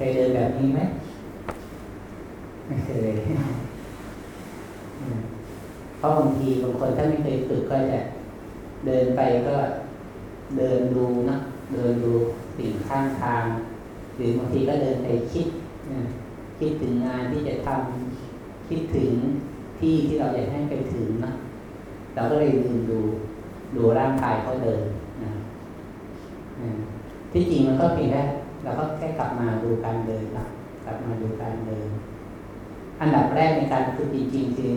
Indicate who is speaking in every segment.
Speaker 1: เคยเดินแบบนี้ไหมไม่เคยเพราะบางทีบางคนถ้าไม่เคยฝึกก็จะเดินไปก็เดินดูนะเดินดูสิ่งข้างทางหรือบางทีก็เดินไปคิดคิดถึงงานที่จะทำคิดถึงที่ที่เราอยากให้ไปถึงนะเราก็เลยลืมดูดูร่างกายเขาเดินนะที่จริงมันก็เพียงแค่ เราก็แค่กลับมาดูการเดินนะกลับมาดูการเดิน อันดับแรกในการฝึกจริงๆคือ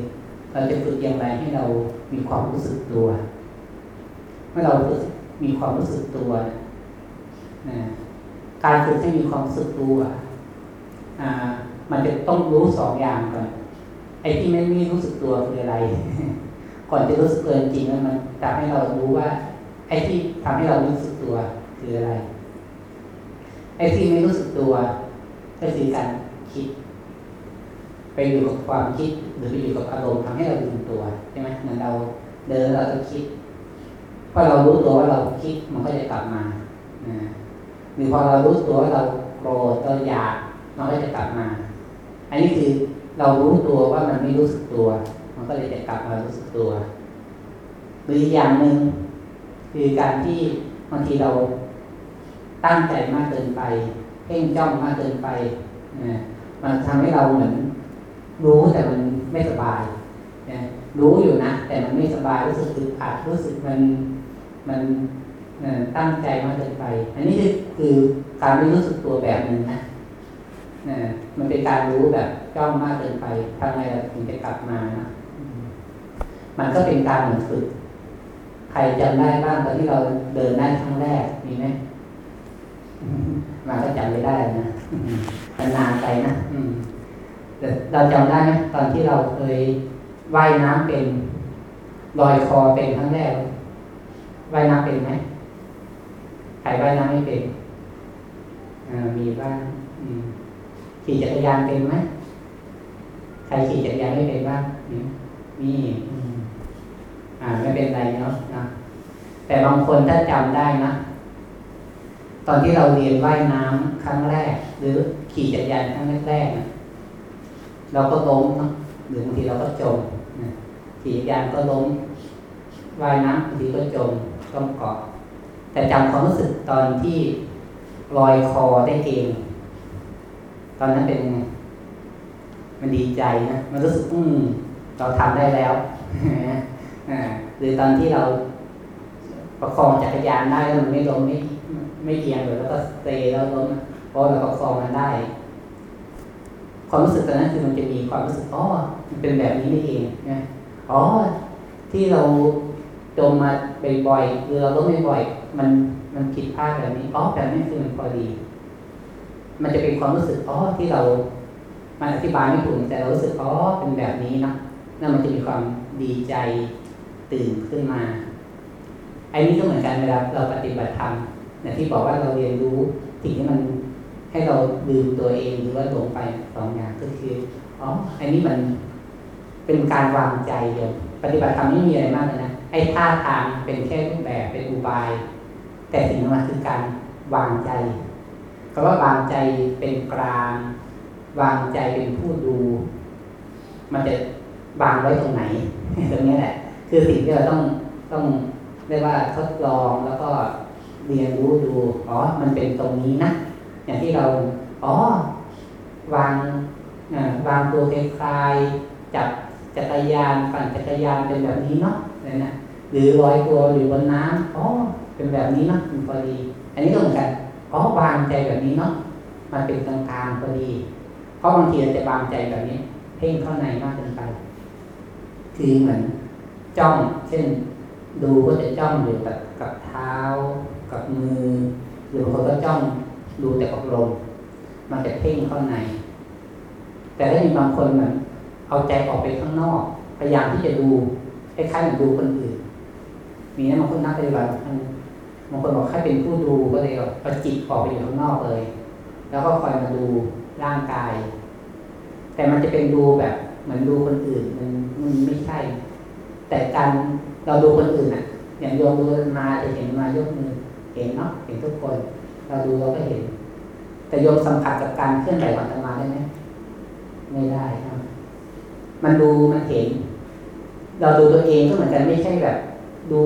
Speaker 1: เราจะฝึกอย่างไรให้เรามีความรู้สึกตัว เมื่อเราฝึกมีความรู้สึกตัวนะการฝึกให้มีความรู้สึกตัวมันจะต้องรู้สองอย่างก่อนไอ้ที่ไม่มีรู้สึกตัวคืออะไร ก่อนจะรู้สึกตัวจริงๆมันทำให้เรารู้ว่า ไอ้ที่ทำให้เรารู้สึกตัวคืออะไร อ้ที่ไม่รู้สึกตัวก็คือการคิด ไปอยู่กับความคิดหรือไปอยู่กับอารมณ์ทำให้เราลืมตัวใช่ไหมเหมือนเราเดินเราจะคิดพอเรารู้ตัวว่าเราคิดมันก็จะกลับมาหรือพอเรารู้ตัวว่าเราโกรธเราอยากมันก็จะกลับมา อันนี้คือเรารู้ตัวว่ามันไม่รู้สึกตัว มันก็เลยจะกลับมารู้สึกตัว หรืออย่างหนึ่งคือการที่บางทีเรา ตั้งใจมากเกินไปเพ่งจ้องมากเกินไปนะมันทำให้เราเหมือน รู้แต่มันไม่สบายนะรู้อยู่นะ แต่มันไม่สบายรู้สึกอึดอัดรู้สึกมันมันตั้งใจมากเกินไป อันนี้คือคือการไม่รู้สึกตัวแบบหนึ่งนะนะมันเป็นการรู้แบบจ้องมากเกินไปทำไงเราถึงจะกลับมานะมันก็เป็นการเหมือนฝึก ใครจำได้บ้างตอนที่เราเดินได้ครั้งแรกมีไหม มาก็จำไม่ได้นะมันนานไปนะแต่เราจำได้ไหมตอนที่เราเคยว่ายน้ำเป็นลอยคอเป็นครั้งแรกว่ายน้ำเป็นไหมใครว่ายน้ำไม่เป็นมีบ้างขี่จักรยานเป็นไหมใครขี่จักรยานไม่เป็นบ้างมีอ่าไม่เป็นไรเนาะนะแต่บางคนถ้าจำได้นะ ตอนที่เราเรียนว่ายน้ำครั้งแรก หรือขี่จักรยานครั้งแรกๆนะเราก็ล้มหรือบางทีเราก็จมขี่จักรยานก็ล้มว่ายน้ำบางทีก็จมต้องเกาะแต่จำความรู้สึกตอนที่ลอยคอได้เอง ตอนนั้นเป็น มันดีใจนะมันรู้สึกอืมเราทำได้แล้วหรือตอนที่เราประคองจักรยานได้แล้วมันไม่ล้มไม่ ไม่เอียงเลยแล้วก็เตะแล้วล้มเพราะเราประคองมันได้ ความรู้สึกตอนนั้นคือมันจะมีความรู้สึกอ๋อมันเป็นแบบนี้นี่เองนะอ๋อที่เราจมมาบ่อยๆหรือเราล้มบ่อยมันมันผิดพลาดแบบนี้อ๋อแบบนี้คือมันพอดี มันจะเป็นความรู้สึกอ๋อที่เรา มันอธิบายไม่ถูกแต่เรารู้สึกอ๋อเป็นแบบนี้นะนั่นมันจะมีความดีใจตื่นขึ้นมาไอันนี้ก็เหมือนกันเวลาเราปฏิบัติธรรม นี่ยที่บอกว่าเราเรียนรู้สิ่งที่มันให้เราลืมตัวเองหรือว่าหลงไปสองอย่างก็คืออ๋ออันนี้มันเป็นการวางใจเดียวปฏิบัติธรรมไม่มีอะไรมากเลยนะไอ้ท่าทางเป็นแค่รูปแบบเป็นอุบาย แต่สิ่งนั้นคือการวางใจคำว่าวางใจเป็นกลาง วางใจเป็นผู้ดู มันจะวางไว้ตรงไหนตรงนี้แหละ คือสิ่งที่เราต้องต้องเรียกว่าทดลองแล้วก็ เรียนรู้ดู อ๋อ มันเป็นตรงนี้นะ อย่างที่เรา อ๋อ วางวางตัวคลายจับจักรยานปั่นจักรยานเป็นแบบนี้เนาะเลยนะหรือลอยตัวอยู่บนน้ำอ๋อ เป็นแบบนี้เนาะมันพอดี อันนี้ก็เหมือนกัน อ๋อ วางใจแบบนี้เนาะ มันเป็นกลางกลางพอดี เพราะบางทีเราจะวางใจแบบนี้ เพ่งเข้าในมากเกินไป คือเหมือนจ้อง เช่น ดูก็จะจ้องอยู่กับกับเท้า กับมือ หรือบางคนก็จ้องดูแต่กับลมมันจะเพ่งเข้าใน แต่ถ้ามีบางคนเหมือนเอาใจออกไปข้างนอก พยายามที่จะดูคล้ายๆเหมือนดูคนอื่น มีนะบางคนนักปฏิบัติบางคนบอกให้เป็นผู้ดูก็เลยเอาจิตออกไปอยู่ข้างนอกเลย แล้วก็คอยมาดูร่างกาย แต่มันจะเป็นดูแบบเหมือนดูคนอื่นมันมันไม่ใช่ แต่การเราดูคนอื่นอะ อย่างโยมดูมาจะเห็นมายกมือ เห็นเนาะเห็นทุกคน เราดูเราก็เห็น แต่โยมสัมผัสกับการเคลื่อนไหวของธรรมาได้ไหมไม่ได้ครับมันดูมันเห็น เราดูตัวเองก็เหมือนกันไม่ใช่แบบ ดู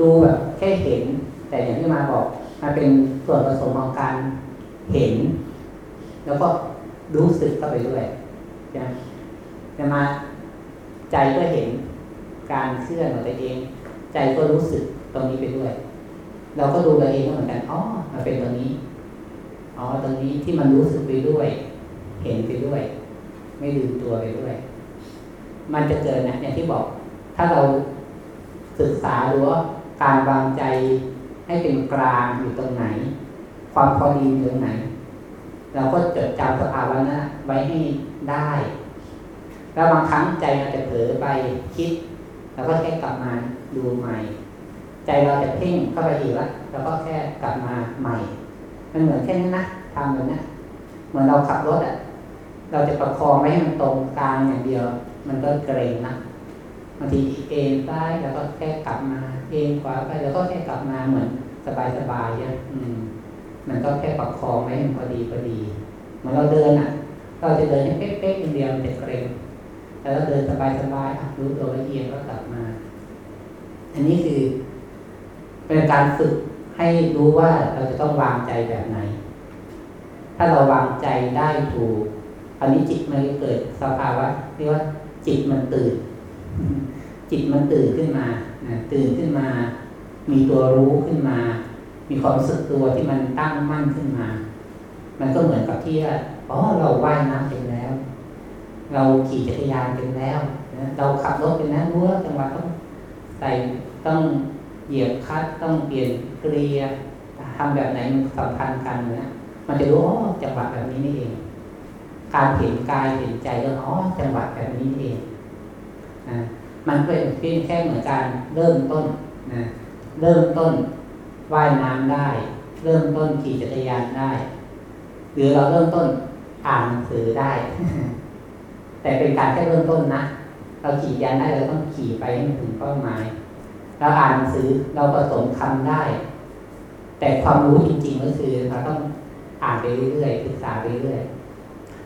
Speaker 1: ดูแบบ แค่เห็น แต่อย่างที่มาบอกมันเป็นส่วนผสมของการเห็น แล้วก็รู้สึกเข้าไปด้วยใช่ไหมแต่มาใจก็เห็นการเคลื่อนของตัวเอง ใจก็รู้สึกตรงนี้ไปด้วย เราก็ดูตัวเองก็เหมือนกันอ๋อมันเป็นตรงนี้อ๋อตรงนี้ที่มันรู้สึกไปด้วย เห็นไปด้วย ไม่ลืมตัวไปด้วย มันจะเกิดนะอย่างที่บอก ถ้าเราศึกษาหรือว่าการวางใจให้เป็นกลางอยู่ตรงไหน ความพอดีอยู่ตรงไหน เราก็จดจำสภาวะนั้นไว้ให้ได้ แล้วบางครั้งใจเราจะเผลอไปคิดเราก็แค่กลับมาดูใหม่ ใจเราจะเพ่งเข้าไปอีกแล้วเราก็แค่กลับมาใหม่ มันเหมือนแค่นี้นนะทำแบบนี้เหมือนเราขับรถอะ เราจะประคองไม่ให้มันตรงกลางอย่างเดียว มันก็เกรงนะบางทีเอ็นซ้ายแล้วก็แค่กลับมา เอ็นขวาไปแล้วก็แค่กลับมาเหมือนสบายๆเนี่ยมมันก็แค่ประคองไว้ให้พอดีพอดีเหมือนเราเดินอะ เราจะเดินให้เป๊ะๆอย่างเดียวมันจะเกรงแต่เราเดินสบายๆรู้ตัวละเอียดก็กลับมา อันนี้คือ เป็นการฝึกให้รู้ว่าเราจะต้องวางใจแบบไหน ถ้าเราวางใจได้ถูกอันนี้จิตมันเกิดสภาวะเรียกว่า จิตมันตื่น จิตมันตื่นขึ้นมาตื่นขึ้นมา มีตัวรู้ขึ้นมา มีความรู้สึกตัวที่มันตั้งมั่นขึ้นมา มันก็เหมือนกับที่ว่าอ๋อเราว่ายน้ำเป็นแล้ว เราขี่จักรยานเป็นแล้วเราขับรถเป็นแล้วรู้ว่าจังหวะต้องใส่ต้อง เหยียบคัดต้องเปลี่ยนเกลียทำแบบไหนมันสัมพันธ์กันนะมันจะรู้อ๋อจังหวะแบบนี้นี่เอง การเห็นกายเห็นใจก็อ๋อจังหวะแบบนี้เองนะมันเป็นเพียงแค่เหมือนการเริ่มต้นนะเริ่มต้นว่ายน้ำได้ เริ่มต้นขี่จักรยานได้ หรือเราเริ่มต้นอ่านหนังสือได้ แต่เป็นการแค่เริ่มต้นนะเราขี่ยานได้เราต้องขี่ไปให้ถึงเป้าหมาย เราอ่านหนังสือเราผสมคำได้ แต่ความรู้จริง ๆ ก็คือเราต้องอ่านไปเรื่อยๆศึกษาไปเรื่อย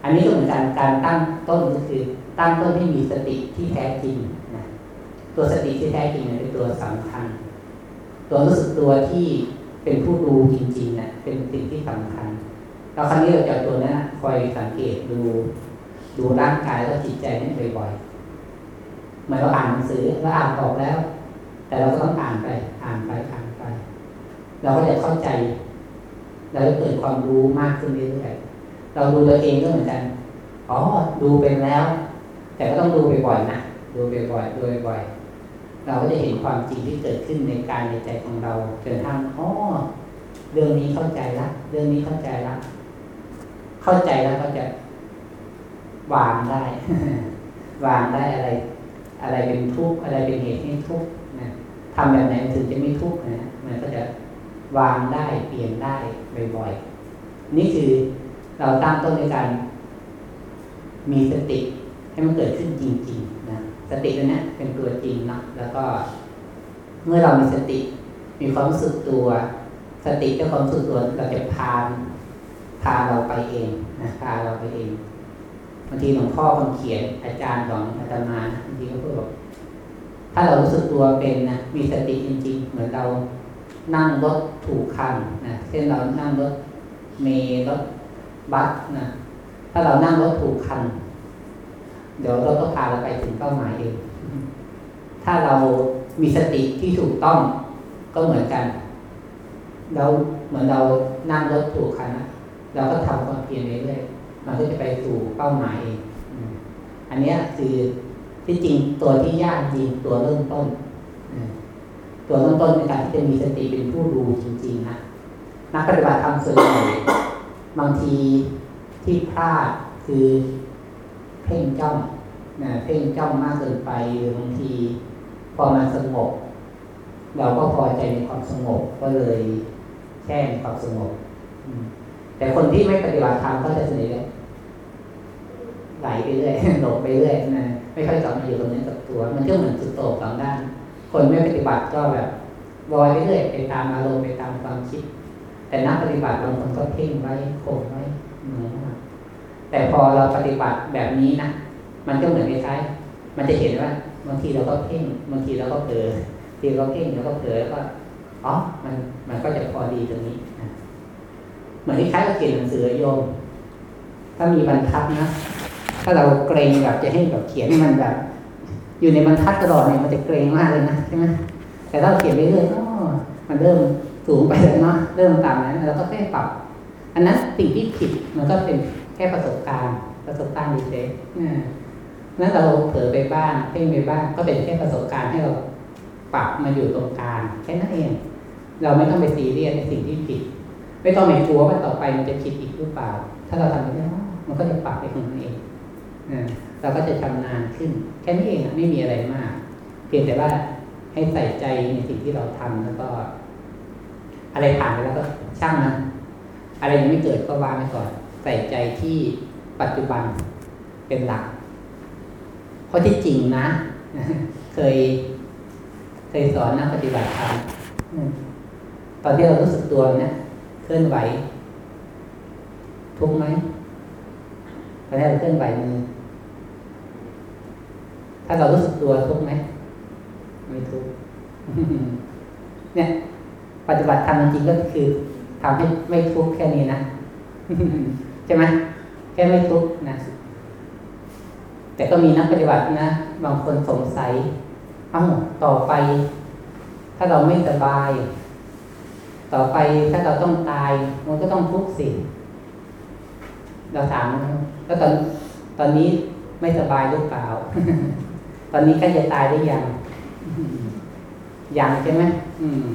Speaker 1: อันนี้ก็เหมือนกันการตั้งต้นก็คือตั้งต้นให้มีสติที่แท้จริงนะตัวสติที่แท้จริงเป็นตัวสำคัญ ตัวรู้สึกตัวที่เป็นผู้ดูจริงๆเนะ่ยเป็นสิ่งที่สำคัญเราครั้งนี้เราจะตัวนั้นคอยสังเกตดู ดูร่างกายแล้วจิตใจนี่บ่อยๆเหมือนเราอ่านหนังสือเราอ่านออกแล้ว แต่เราก็ต้องอ่านไปอ่านไปอ่านไป เราก็จะเข้าใจ เราจะเกิดความรู้มากขึ้นเรื่อยๆเราดูตัวเองก็เหมือนกันอ๋อดูเป็นแล้ว แต่ก็ต้องดูบ่อยๆนะดูบ่อยๆดูบ่อยๆเราก็จะเห็นความจริงที่เกิดขึ้นในกายในใจของเราจนทั้งอ๋อเรื่องนี้เข้าใจละเรื่องนี้เข้าใจละเข้าใจแล้วก็จะวางได้ วางได้อะไร อะไรเป็นทุกข์อะไรเป็นเหตุให้ทุกข์ ทำแบบไหนถึงจะไม่ทุกข์นะมันก็จะวางได้เปลี่ยนได้บ่อยๆนี่คือเราตั้งต้นในการมีสติให้มันเกิดขึ้นจริงๆนะสติตัวนี้เป็นตัวจริงนะแล้วก็ เมื่อเรามีสติ มีความรู้สึกตัว สติเจ้าความรู้สึกตัวเราจะพาพาเราไปเองนะพาเราไปเองบางทีหลวงพ่อคนเขียนอาจารย์ของอาตมาบางทีก็พูดบอก ถ้าเรารู้สึกตัวเป็นนะมีสติจริง ๆ เหมือนเรานั่งรถถูกคันนะเช่นเรานั่งรถเมล์รถบัสนะถ้าเรานั่งรถถูกคัน เดี๋ยวรถก็พาเราไปถึงเป้าหมายเองถ้าเรามีสติที่ถูกต้องก็เหมือนกันเราเหมือนเรานั่งรถถูกคันนะเราก็ทำความเพียรเรื่อยๆมันก็จะไปสู่เป้าหมายเองอันนี้คือ ที่จริงตัวที่ยากจริงตัวเริ่มต้น ตัวเริ่มต้นในการที่จะมีสติเป็นผู้ดูจริงๆนะนักปฏิบัติธรรมส่วนใหญ่บางทีที่พลาดคือเพ่งจ้องนะเพ่งจ้องมากเกินไปหรือบางที พอมันสงบ เราก็พอใจในความสงบก็เลยแค่ในความสงบแต่คนที่ไม่ปฏิบัติธรรมก็จะสนิทเลยไหลไปเรื่อยหลบไปเรื่อยนะ ไม่ค่อยกลับมาอยู่ตรงนี้กับตัว มันก็เหมือนสุดโต่งสองด้าน คนไม่ปฏิบัติก็แบบวอยไปเรื่อยไปตามอารมณ์ไปตามความคิด แต่นักปฏิบัติบางคนก็เพ่งไว้คงไว้เหนื่อยมากแต่พอเราปฏิบัติแบบนี้นะมันก็เหมือนคล้ายๆมันจะเห็นว่าบางทีเราก็เพ่งบางทีเราก็เผลอทีเราเพ่งแล้วก็เผลอแล้วก็อ๋อมันมันก็จะพอดีตรงนี้เหมือนคล้ายๆกับเขียนหนังสือโยม ถ้ามีบรรทัดนะ ถ้าเราเกรงแบบจะให้แบบเขียนมันแบบ อยู่ในบรรทัดตลอดเนี่ยมันจะเกรงมากเลยนะใช่ไหมแต่ถ้าเราเขียนไปเรื่อยอ๋อมันเริ่มสูงไปแล้วเนาะเริ่มต่ำแล้วเราก็แค่ปรับ อันนั้นสิ่งที่ผิดมันก็เป็นแค่ประสบการณ์ประสบการณ์เฉยๆนั้นเราเผลอไปบ้างเพ่งไปบ้างก็เป็นแค่ประสบการณ์ให้เราปรับมาอยู่ตรงกลางแค่นั้นเอง เราไม่ต้องไปซีเรียสในสิ่งที่ผิด ไม่ต้องไปกลัวว่าต่อไปมันจะผิดอีกหรือเปล่า ถ้าเราทำไปแล้วมันก็จะปรับไปของมันเอง เราก็จะชำนาญขึ้น แค่นี้เองไม่มีอะไรมาก เพียงแต่ว่าให้ใส่ใจในสิ่งที่เราทำแล้วก็ อะไรผ่านไปแล้วก็ช่างมันอะไรยังไม่เกิดก็วางไว้ก่อน ใส่ใจที่ปัจจุบันเป็นหลัก เพราะที่จริงนะ เคย เคยสอนนักปฏิบัติธรรมตอนที่เรารู้สึกตัวเนี่ยเคลื่อนไหว ทุกไหมตอนนี้เราเคลื่อนไหวมือ ถ้าเรารู้สึกตัวทุกไหมไม่ทุกเนี่ย ปฏิบัติธรรมจริงก็คือทำให้ไม่ทุกแค่นี้นะใช่ไหมแค่ไม่ทุกนะแต่ก็มีนักปฏิบัตินะบางคนสงสัยเอ้าต่อไป ถ้าเราไม่สบาย ต่อไปถ้าเราต้องตาย มันก็ต้องทุกข์สิเราถามแล้วตอนตอนนี้ไม่สบายหรือเปล่า ตอนนี้ใกล้จะตายหรือยังยังใช่ไหมอืม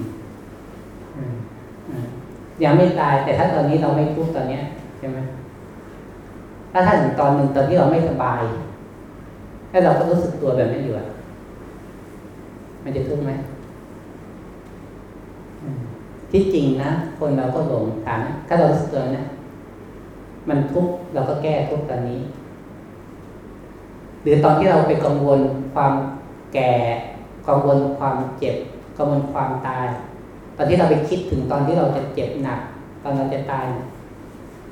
Speaker 1: ยังไม่ตาย แต่ถ้าตอนนี้เราไม่ทุกข์ตอนเนี้ยใช่ไหมถ้าถ้าถึงตอนหนึ่งตอนที่เราไม่สบายถ้าเราก็รู้สึกตัวแบบนี้อยู่อะมันจะทุกข์ไหมที่จริงนะคนเราก็หลงถามถ้าเรารู้สึกตัวนะมันทุกข์เราก็แก้ทุกข์ตอนนี้ หรือตอนที่เราไปกังวล ความแก่กังวลความเจ็บกังวลความตาย ตอนที่เราไปคิดถึงตอนที่เราจะเจ็บหนัก ตอนเราจะตาย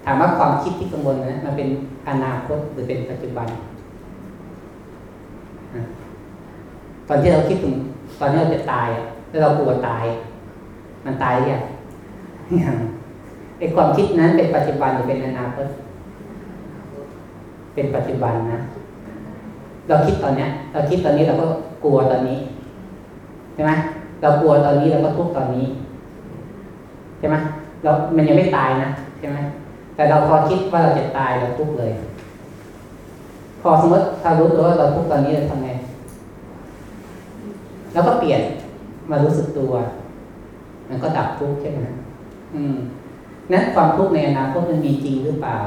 Speaker 1: ถามว่าความคิดที่กังวลนะมันเป็นอนาคตหรือเป็นปัจจุบัน ตอนที่เราคิดถึงตอนที่เราจะตายแล้วเรากลัวตาย มันตายหรือยังไอ้ความคิดนั้นเป็นปัจจุบันหรือเป็นอนาคต เป็นปัจจุบันนะ เราคิดตอนเนี้ยเราคิดตอนนี้เราก็กลัวตอนนี้ใช่ไหมเรากลัวตอนนี้เราก็ทุกข์ตอนนี้ใช่ไหมเรา มันยังไม่ตายนะใช่ไหมแต่เราพอคิดว่าเราจะตายเราทุกข์เลย พอสมมติถ้ารู้ตัวว่าเราทุกข์ตอนนี้เราทำไงแล้วก็เปลี่ยนมารู้สึกตัว มันก็ดับทุกข์ใช่ไหมอืมนั้นความทุกข์ในอนาคตมันมีจริงหรือเปล่า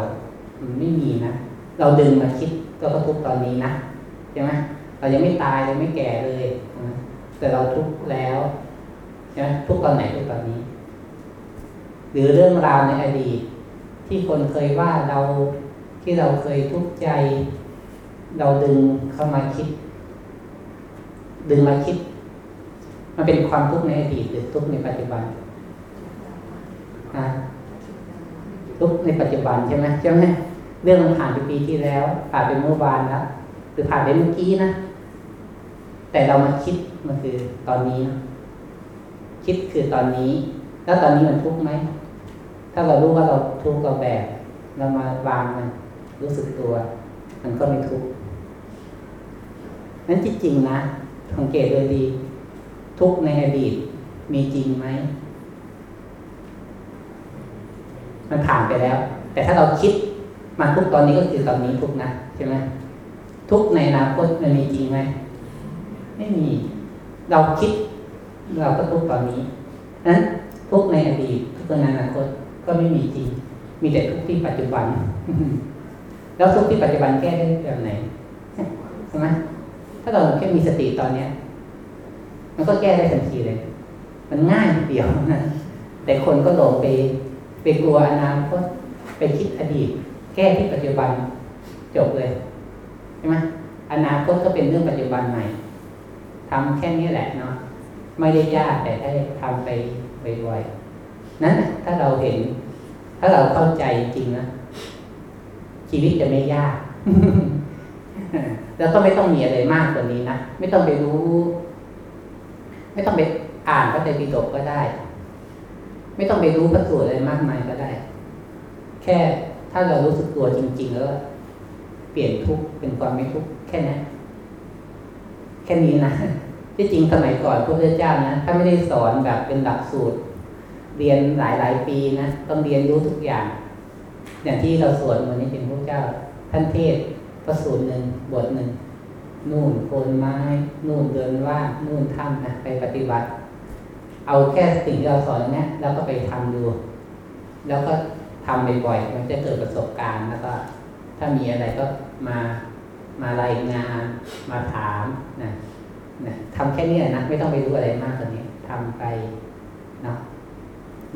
Speaker 1: มันไม่มีนะ เราดึงมาคิดก็ทุกข์ตอนนี้นะ ใช่ไหมเรายังไม่ตายเราไม่แก่เลยแต่เราทุกข์แล้วใช่ไหมทุกตอนไหนทุกตอนนี้ หรือเรื่องราวในอดีต ที่คนเคยว่าเราที่เราเคยทุกข์ใจ เราดึงเข้ามาคิด ดึงมาคิด มันเป็นความทุกข์ในอดีต หรือทุกข์ในปัจจุบันนะทุกข์ในปัจจุบันใช่ไหมใช่ไหมเรื่องมันผ่านไปปีที่แล้วผ่านไปเมื่อวานแล้ว หรือผ่านไปเมื่อกี้นะ แต่เรามาคิดมันคือตอนนี้นะคิดคือตอนนี้ แล้วตอนนี้มันทุกข์ไหม ถ้าเรารู้ว่าเราทุกข์เราแบกเรามาวางมันรู้สึกตัว มันก็ไม่ทุกข์นั้นจริงๆนะสังเกตโดยดี ทุกข์ในอดีตมีจริงไหม มันผ่านไปแล้ว แต่ถ้าเราคิดมันทุกตอนนี้ก็คือตอนนี้ทุกนะใช่ไหม ทุกในอนาคตมันมีจริงไหมไม่มี เราคิด เราก็ทุกตอนนี้นั้นทุกในอดีตทุกในอนาคตก็ไม่มีจริง มีแต่ทุกที่ปัจจุบัน แล้วทุกที่ปัจจุบันแก้ได้แบบไหนใช่ไหมถ้าเราแค่มีสติตอนเนี้ย มันก็แก้ได้ทันทีเลย มันง่ายเดียวนะแต่คนก็หลงไปไปกลัวอนาคตไปคิดอดีต แก้ที่ปัจจุบันจบเลย ใช่ไหมอนาคตก็เป็นเรื่องปัจจุบันใหม่ทำแค่นี้แหละเนาะไม่ได้ยากแต่ถ้าทำไปบ่อยๆนั้นถ้าเราเห็น ถ้าเราเข้าใจจริงนะชีวิตจะไม่ยาก แล้วก็ไม่ต้องมีอะไรมากกว่านี้นะไม่ต้องไปรู้ ไม่ต้องไปอ่านพระไตรปิฎกก็ได้ ไม่ต้องไปรู้พระสูตรอะไรมากมายก็ได้ แค่ถ้าเรารู้สึกตัวจริง ๆ แล้ว เปลี่ยนทุกเป็นความไม่ทุกแค่นั้นแค่นี้นะที่จริงสมัยก่อนพระพุทธเจ้านะถ้าไม่ได้สอนแบบเป็นหลักสูตร เรียนหลายหลายปีนะต้องเรียนรู้ทุกอย่าง อย่างที่เราสวดวันนี้เป็นพระเจ้า ท่านเทศพระสูตรหนึ่งบทหนึ่งนู่นโคนไม้นู่นเดินว่างนู่นถ้ำนะไปปฏิบัติ เอาแค่สิ่งที่เราสอนเนี้ยแล้วก็ไปทำดู แล้วก็ทำบ่อยๆมันจะเกิดประสบการณ์แล้วก็ ถ้ามีอะไรก็มามารายงานมาถามนะนะทำแค่นี้นะไม่ต้องไปรู้อะไรมากกว่านี้ทำไปเนาะ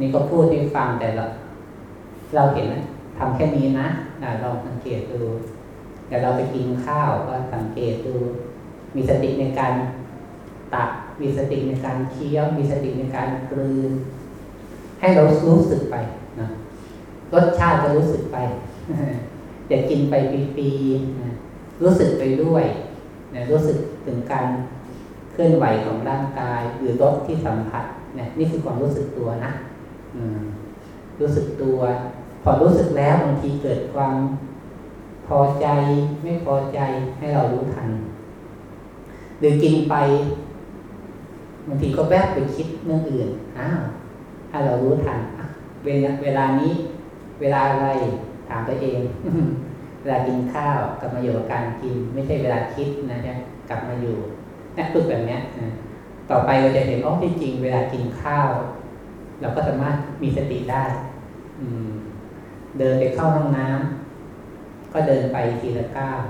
Speaker 1: นี่ก็พูดให้ฟังแต่เราเราเห็นนะทำแค่นี้นะนะลองสังเกตดูแต่เราไปกินข้าวก็สังเกตดู มีสติในการตักมีสติในการเคี้ยว มีสติในการกลืน ให้เรารู้สึกไปนะรสชาติจะรู้สึกไป อย่กินไปปีๆนะรู้สึกไปด้วยนะรู้สึกถึงการเคลื่อนไหวของร่างกาย หรือรสที่สัมผัสนะนี่คือความรู้สึกตัวนะรู้สึกตัว พอรู้สึกแล้วบางทีเกิดความพอใจไม่พอใจให้เรารู้ทัน หรือกินไปบางทีก็แวบไปคิดเรื่องอื่นอ้าวถ้าเรารู้ทันเวลาเวลานี้ เวลาอะไร ถามตัวเองเวลากินข้าวกลับมาอยู่กับการกิน ไม่ใช่เวลาคิดนะเนี่ยกลับมาอยู่นี่ฝึกแบบนี้นะต่อไปเราจะเห็นอ๋อที่จริง เวลากินข้าว เราก็สามารถมีสติได้ อืม เดินไปเข้าห้องน้ำก็เดินไปทีละก้าว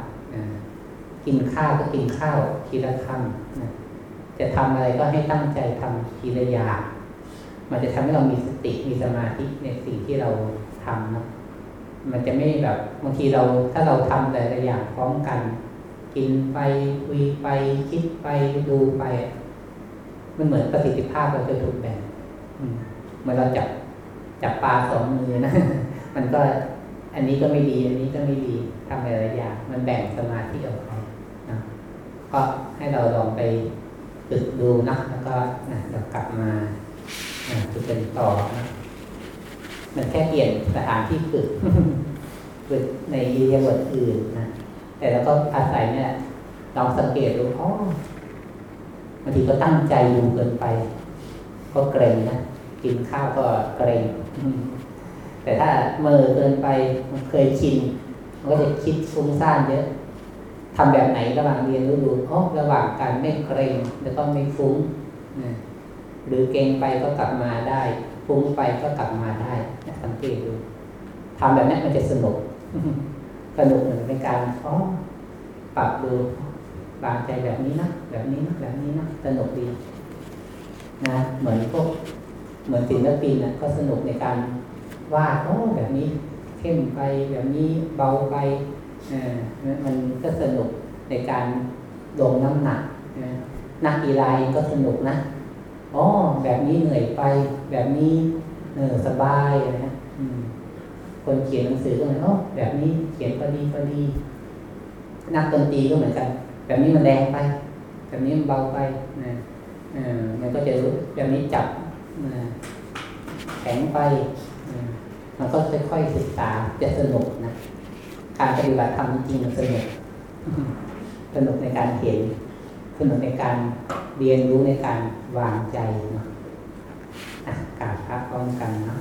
Speaker 1: กินข้าวก็กินข้าวทีละคำนะจะทำอะไรก็ให้ตั้งใจทำทีละอย่างมันจะทำให้เรามีสติมีสมาธิในสิ่งที่เราทำนะ มันจะไม่แบบบางทีเราถ้าเราทำแต่ละอย่างพร้อมกัน กินไปคุยไปคิดไปดูไป มันเหมือนประสิทธิภาพเราจะถูกแบ่งเมื่อเราจับจับปลาสองมือนะมันก็อันนี้ก็ไม่ดี อันนี้ก็ไม่ดีทำหลายอย่างมันแบ่งสมาธิออกไปนะก็ให้เราลองไปฝึกดูนะแล้วก็นะเรากลับมาฝึกเป็นต่อนะ มันแค่เปลี่ยนสถานที่ฝึกฝึกในยียบทอื่นนะแต่เราก็อาศัยเนี่ยลองสังเกตดูอ๋อบางทีก็ตั้งใจดูเกินไป ก็เกรงนะกินข้าวก็เกรงแต่ถ้าเมื่อเกินไปมันเคยชินมันก็จะคิดฟุ้งซ่านเยอะทำแบบไหนระหว่างเรียนรู้ดูอ๋อระหว่างการไม่เกรงแล้วก็ไม่ฟุ้งหรือเกรงไปก็กลับมาได้ ฟุ้งไปก็กลับมาได้ สังเกตดูทำแบบนี้มันจะสนุก สนุกเหมือนเป็นการอ๋อปรับดูบางใจแบบนี้นะแบบนี้นะแบบนี้นะสนุกดีนะเหมือนพวกเหมือนศิลปินนะก็สนุกในการวาดโอ้แบบนี้เข้มไปแบบนี้เบาไปอ่ามันก็สนุกในการลงน้ำหนักนักกีฬาก็สนุกนะอ๋อแบบนี้เหนื่อยไป แบบนี้เออสบายนะ คนเขียนหนังสือก็เหมือนโอ้แบบนี้เขียนพอดีพอดี นักดนตรีก็เหมือนกัน แบบนี้มันแรงไป แบบนี้มันเบาไปนะเออมันก็จะรู้แบบนี้จับแข็งไป มันก็ค่อยๆศึกษาจะสนุกนะการปฏิบัติธรรมจริงมันสนุกสนุกในการเห็นสนุกในการเรียนรู้ในการวางใจอากาศป้องกันาะ